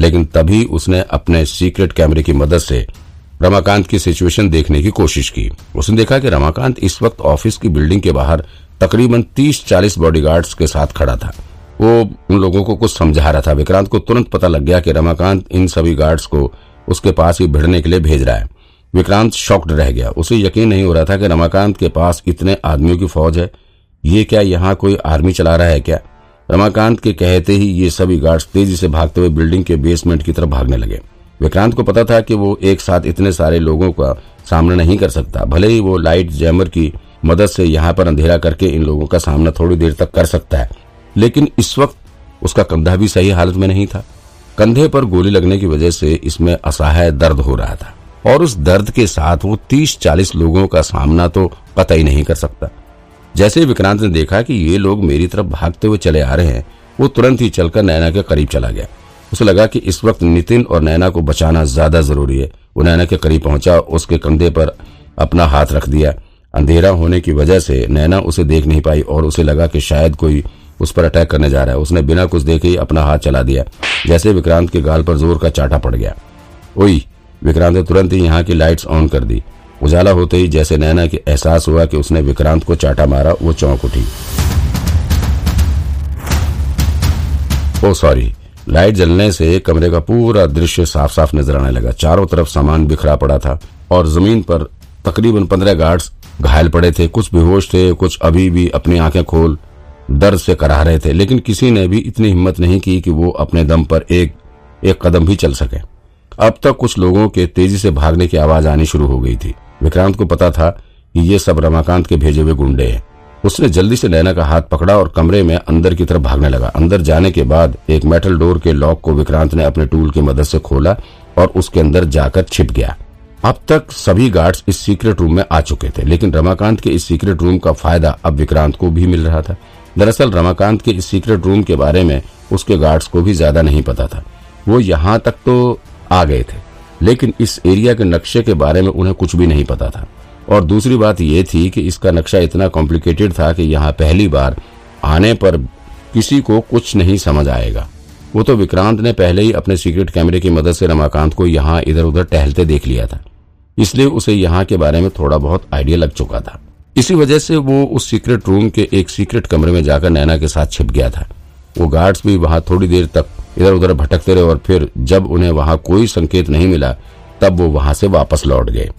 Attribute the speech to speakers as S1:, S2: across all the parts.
S1: लेकिन तभी उसने अपने सीक्रेट कैमरे की मदद से रमाकांत की सिचुएशन देखने की कोशिश की। उसने देखा कि रमाकांत इस वक्त ऑफ़िस की बिल्डिंग के बाहर तकरीबन 30-40 बॉडीगार्ड्स के साथ खड़ा था। वो उन लोगों को कुछ समझा रहा था। विक्रांत को तुरंत पता लग गया कि रमाकांत इन सभी गार्ड्स को उसके पास ही भिड़ने के लिए भेज रहा है। विक्रांत शॉक्ड रह गया। उसे यकीन नहीं हो रहा था कि रमाकांत के पास इतने आदमियों की फौज है। ये क्या यहाँ कोई आर्मी चला रहा है क्या? रमाकांत के कहते ही ये सभी गार्ड्स तेज़ी से भागते हुए बिल्डिंग के बेसमेंट की तरफ़ भागने लगे। विक्रांत को पता था कि वो एक साथ इतने सारे लोगों का सामना नहीं कर सकता। भले ही वो लाइट जैमर की मदद से यहाँ पर अंधेरा करके इन लोगों का सामना थोड़ी देर तक कर सकता है, लेकिन इस वक्त उसका कंधा भी सही हालत में नहीं था। कंधे पर गोली लगने की वजह से इसमें असहाय दर्द हो रहा था, और उस दर्द के साथ वो तीस चालीस लोगों का सामना तो कतई नहीं कर सकता। जैसे ही विक्रांत ने देखा कि ये लोग मेरी तरफ़ भागते हुए चले आ रहे हैं, वो तुरंत ही चलकर नैना के करीब चला गया। उसे लगा कि इस वक्त नितिन और नैना को बचाना ज़्यादा ज़रूरी है। वो नैना के करीब पहुँचा उसके कंधे पर अपना हाथ रख दिया। अंधेरा होने की वजह से नैना उसे देख नहीं पाई और उसे लगा कि शायद कोई उस पर अटैक करने जा रहा है। उसने बिना कुछ देखे ही अपना हाथ चला दिया। जैसे विक्रांत के गाल पर ज़ोर का चाटा पड़ गया। ओई, विक्रांत ने तुरंत ही यहाँ की लाइट्स ऑन कर दी। उजाला होते ही जैसे नैना के एहसास हुआ कि उसने विक्रांत को चाटा मारा, वो चौंक उठी। ओ, सॉरी। लाइट जलने से कमरे का पूरा दृश्य साफ़ साफ़ नज़र आने लगा। चारों तरफ़ सामान बिखरा पड़ा था और ज़मीन पर तकरीबन पंद्रह गार्ड्स घायल पड़े थे। कुछ बेहोश थे, कुछ अभी भी अपनी आँखें खोल दर्द से करा रहे थे। लेकिन किसी ने भी इतनी हिम्मत नहीं की कि वो अपने दम पर एक एक कदम भी चल सके। अब तक कुछ लोगों के तेज़ी से भागने की आवाज़ आनी शुरू हो गई थी। विक्रांत को पता था कि ये सब रमाकांत के भेजे हुए गुंडे हैं। उसने जल्दी से नैना का हाथ पकड़ा और कमरे में अंदर की तरफ़ भागने लगा। अंदर जाने के बाद एक मेटल डोर के लॉक को विक्रांत ने अपने टूल की मदद से खोला और उसके अंदर जाकर छिप गया। अब तक सभी गार्ड्स इस सीक्रेट रूम में आ चुके थे, लेकिन रमाकांत के इस सीक्रेट रूम का फ़ायदा अब विक्रांत को भी मिल रहा था। दरअसल रमाकांत के इस सीक्रेट रूम के बारे में उसके गार्ड्स को भी ज़्यादा नहीं पता था। वो यहाँ तक तो आ गए थे। लेकिन इस एरिया के नक्शे के बारे में उन्हें कुछ भी नहीं पता था। और दूसरी बात यह थी कि इसका नक्शा इतना कॉम्प्लिकेटेड था कि यहाँ पहली बार आने पर किसी को कुछ नहीं समझ आएगा। वो तो विक्रांत ने पहले ही अपने सीक्रेट कैमरे की मदद से रमाकांत को यहाँ इधर उधर टहलते देख लिया था। इसलिए उसे यहाँ के बारे में थोड़ा बहुत आइडिया लग चुका था। इसी वजह से वो उस सीक्रेट रूम के एक सीक्रेट कमरे में जाकर नैना के साथ छिप गया था। वो गार्ड्स भी वहाँ थोड़ी देर तक इधर उधर भटकते रहे और फिर जब उन्हें वहाँ कोई संकेत नहीं मिला, तब वो वहाँ से वापस लौट गए।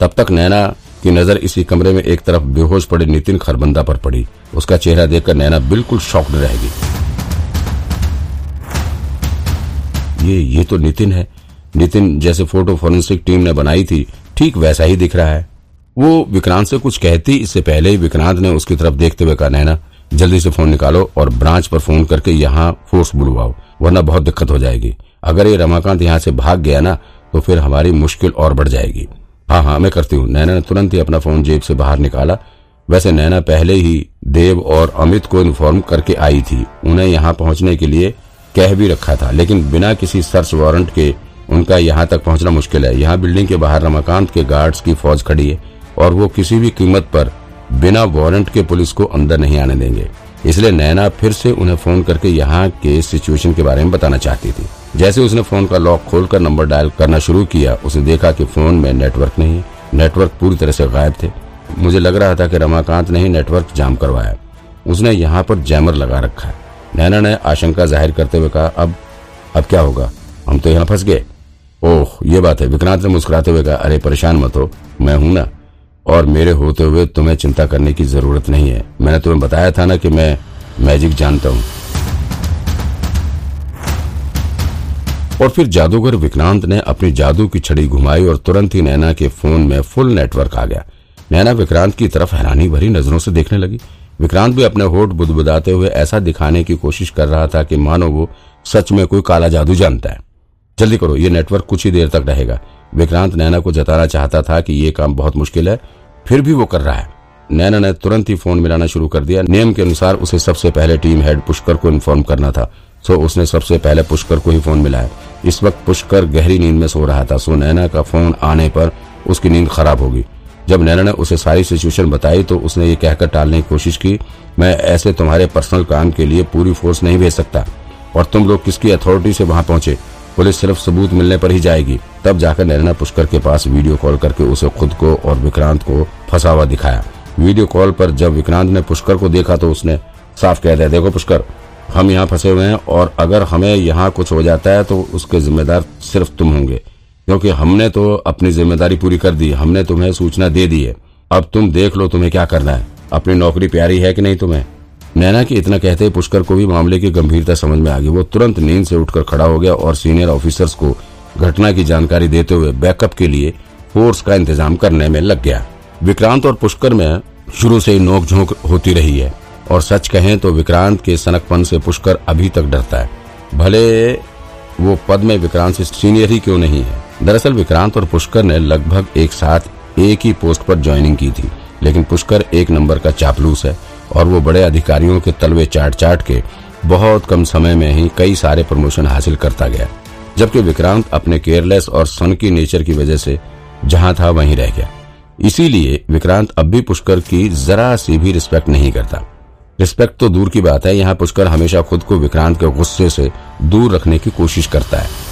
S1: तब तक नैना की नज़र इसी कमरे में एक तरफ़ बेहोश पड़े नितिन खरबंदा पर पड़ी। उसका चेहरा देखकर नैना बिल्कुल शॉक्ड रह गई। ये ये तो नितिन है। नितिन जैसे फ़ोटो फोरेंसिक टीम ने बनाई थी, ठीक वैसा ही दिख रहा है। वो विक्रांत से कुछ कहती, इससे पहले ही विक्रांत ने उसकी तरफ़ देखते हुए कहा, नैना जल्दी से फ़ोन निकालो और ब्रांच पर फ़ोन करके यहाँ फोर्स बुलवाओ, वरना बहुत दिक्कत हो जाएगी। अगर ये रमाकांत यहाँ से भाग गया ना तो फिर हमारी मुश्किल और बढ़ जाएगी। हाँ हाँ मैं करती हूँ। नैना ने तुरंत ही अपना फ़ोन जेब से बाहर निकाला। वैसे नैना पहले ही देव और अमित को इन्फॉर्म करके आई थी। उन्हें यहाँ पहुँचने के लिए कह भी रखा था, लेकिन बिना किसी सर्च वारंट के उनका यहाँ तक पहुँचना मुश्किल है। यहाँ बिल्डिंग के बाहर रमाकांत के गार्ड्स की फौज खड़ी है और वो किसी भी कीमत पर बिना वारंट के पुलिस को अंदर नहीं आने देंगे। इसलिए नैना फिर से उन्हें फ़ोन करके यहाँ के सिचुएशन के बारे में बताना चाहती थी। जैसे उसने फ़ोन का लॉक खोलकर नंबर डायल करना शुरू किया उसने देखा कि फ़ोन में नेटवर्क नहीं नेटवर्क पूरी तरह से गायब थे। मुझे लग रहा था कि रमाकांत ने ही नेटवर्क जाम करवाया। उसने यहाँ पर जैमर लगा रखा है। नैना ने आशंका ज़ाहिर करते हुए कहा, अब अब क्या होगा? हम तो यहाँ फंस गए। ओह, ये बात है। विक्रांत ने मुस्कुराते हुए कहा, अरे, परेशान मत हो। मैं हूँ ना। और मेरे होते हुए तुम्हें चिंता करने की ज़रूरत नहीं है। मैंने तुम्हें बताया था ना कि मैं मैजिक जानता हूँ। और फिर जादूगर विक्रांत ने अपनी जादू की छड़ी घुमाई और तुरंत ही नैना के फ़ोन में फुल नेटवर्क आ गया। नैना विक्रांत की तरफ़ हैरानी भरी नज़रों से देखने लगी। विक्रांत भी अपने होठ बुदबुदाते हुए ऐसा दिखाने की कोशिश कर रहा था कि मानो वो सच में कोई काला जादू जानता है। जल्दी करो, ये नेटवर्क कुछ ही देर तक रहेगा। विक्रांत नैना को जताना चाहता था कि ये काम बहुत मुश्किल है, फिर भी वो कर रहा है। नैना ने तुरंत ही फ़ोन मिलाना शुरू कर दिया। नियम के अनुसार उसे सबसे पहले टीम हेड पुष्कर को इन्फॉर्म करना था, सो उसने सबसे पहले पुष्कर को ही फ़ोन मिलाया। इस वक्त पुष्कर गहरी नींद में सो रहा था, सो नैना का फ़ोन आने पर उसकी नींद खराब होगी। जब नैना ने उसे सारी सिचुएशन बताई तो उसने ये कहकर टालने की कोशिश की, मैं ऐसे तुम्हारे पर्सनल काम के लिए पूरी फोर्स नहीं भेज सकता, और तुम लोग किसकी अथॉरिटी से वहाँ पहुँचे? पुलिस सिर्फ़ सबूत मिलने पर ही जाएगी। तब जाकर नैना पुष्कर के पास वीडियो कॉल करके उसे खुद को और विक्रांत को फंसा हुआ दिखाया। वीडियो कॉल पर जब विक्रांत ने पुष्कर को देखा तो उसने साफ़ कह दिया, देखो पुष्कर, हम यहाँ फंसे हुए हैं और अगर हमें यहाँ कुछ हो जाता है तो उसके जिम्मेदार सिर्फ़ तुम होंगे। क्योंकि हमने तो अपनी ज़िम्मेदारी पूरी कर दी, हमने तुम्हें सूचना दे दी है। अब तुम देख लो तुम्हें क्या करना है। अपनी नौकरी प्यारी है कि नहीं तुम्हें? नैना के इतना कहते ही पुष्कर को भी मामले की गंभीरता समझ में आ गई। वो तुरंत नींद से उठकर खड़ा हो गया और सीनियर ऑफिसर्स को घटना की जानकारी देते हुए बैकअप के लिए फोर्स का इंतज़ाम करने में लग गया। विक्रांत और पुष्कर में शुरू से ही नोकझोंक होती रही है और सच कहें तो विक्रांत के सनकपन से पुष्कर अभी तक डरता है। भले वो पद में विक्रांत से सीनियर ही क्यों नहीं है। दरअसल विक्रांत और पुष्कर ने लगभग एक साथ एक ही पोस्ट पर ज्वाइनिंग की थी, लेकिन पुष्कर एक नंबर का चापलूस है। और वो बड़े अधिकारियों के तलवे चाट चाट के बहुत कम समय में ही कई सारे प्रमोशन हासिल करता गया, जबकि विक्रांत अपने केयरलेस और सन की नेचर की वजह से जहाँ था वहीं रह गया। इसीलिए विक्रांत अब भी पुष्कर की जरा सी भी रिस्पेक्ट नहीं करता। रिस्पेक्ट तो दूर की बात है, यहाँ पुष्कर हमेशा खुद को विक्रांत के गुस्से से दूर रखने की कोशिश करता है।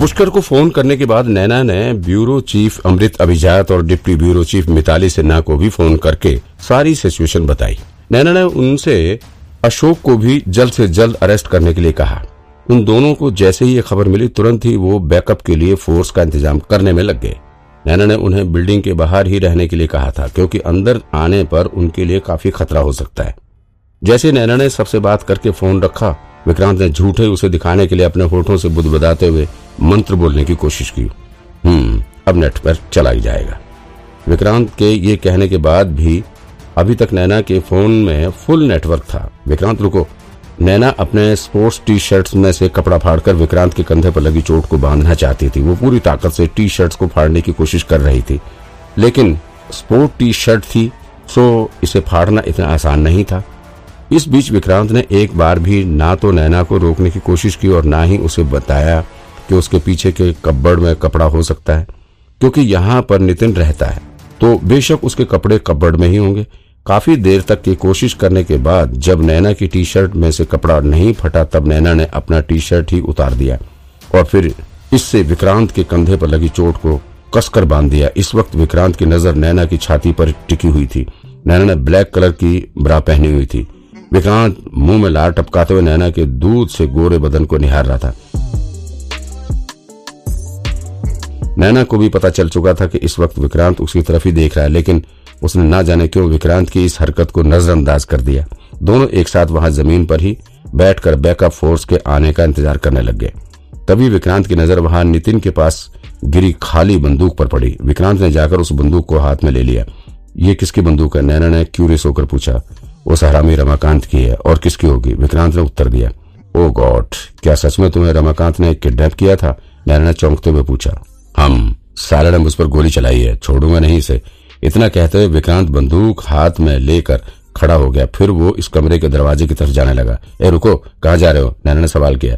S1: पुष्कर को फ़ोन करने के बाद नैना ने ब्यूरो चीफ अमृत अभिजात और deputy bureau chief Mitali Sinha को भी फ़ोन करके सारी सिचुएशन बताई। नैना ने उनसे अशोक को भी जल्द से जल्द अरेस्ट करने के लिए कहा। उन दोनों को जैसे ही ये खबर मिली, तुरंत ही वो बैकअप के लिए फोर्स का इंतज़ाम करने में लग गए। नैना ने उन्हें बिल्डिंग के बाहर ही रहने के लिए कहा था, क्योंकि अंदर आने पर उनके लिए काफ़ी खतरा हो सकता है। जैसे नैना ने सबसे बात करके फ़ोन रखा, विक्रांत ने झूठे उसे दिखाने के लिए अपने होठों से बुदबुदाते हुए मंत्र बोलने की कोशिश की। हम्म अब नेट पर चला ही जाएगा। विक्रांत के ये कहने के बाद भी अभी तक नैना के फ़ोन में फुल नेटवर्क था। विक्रांत, रुको। नैना अपने स्पोर्ट्स टी शर्ट्स में से कपड़ा फाड़कर विक्रांत के कंधे पर लगी चोट को बांधना चाहती थी। वो पूरी ताकत से टी शर्ट्स को फाड़ने की कोशिश कर रही थी। लेकिन स्पोर्ट टी शर्ट थी, सो इसे फाड़ना इतना आसान नहीं था। इस बीच विक्रांत ने एक बार भी ना तो नैना को रोकने की कोशिश की और ना ही उसे बताया कि उसके पीछे के कब्बड़ में कपड़ा हो सकता है, क्योंकि यहाँ पर नितिन रहता है। तो बेशक उसके कपड़े कब्बड़ में ही होंगे। काफ़ी देर तक की कोशिश करने के बाद जब नैना की टी शर्ट में से कपड़ा नहीं फटा, तब नैना ने अपना टी शर्ट ही उतार दिया और फिर इससे विक्रांत के कंधे पर लगी चोट को कसकर बाँध दिया। इस वक्त विक्रांत की नज़र नैना की छाती पर टिकी हुई थी। नैना ने ब्लैक कलर की ब्रा पहनी हुई थी। विक्रांत मुँह में लार टपकाते हुए नैना के दूध से गोरे बदन को निहार रहा था। नैना को भी पता चल चुका था कि इस वक्त विक्रांत उसकी तरफ़ ही देख रहा है, लेकिन उसने ना जाने क्यों विक्रांत की इस हरकत को नजरअंदाज कर दिया। दोनों एक साथ वहाँ ज़मीन पर ही बैठकर बैकअप फोर्स के आने का इंतज़ार करने लग गए। तभी विक्रांत की नज़र वहाँ नितिन के पास गिरी खाली बंदूक पर पड़ी। विक्रांत ने जाकर उस बंदूक को हाथ में ले लिया। ये किसकी बंदूक है? नैना ने क्यूरियस होकर पूछा। वो सहरामी रमाकांत की है, और किसकी होगी? विक्रांत ने उत्तर दिया। ओ गॉड, क्या सच में तुम्हें रमाकांत ने किडनैप किया था? नैना ने चौंकते हुए पूछा। हम सारे ने मुझ पर गोली चलाई है, छोड़ूँगा नहीं इसे। इतना कहते हुए विक्रांत बंदूक हाथ में लेकर खड़ा हो गया। फिर वो इस कमरे के दरवाजे की तरफ़ जाने लगा। ए, रुको, कहा जा रहे हो? नैना ने सवाल किया।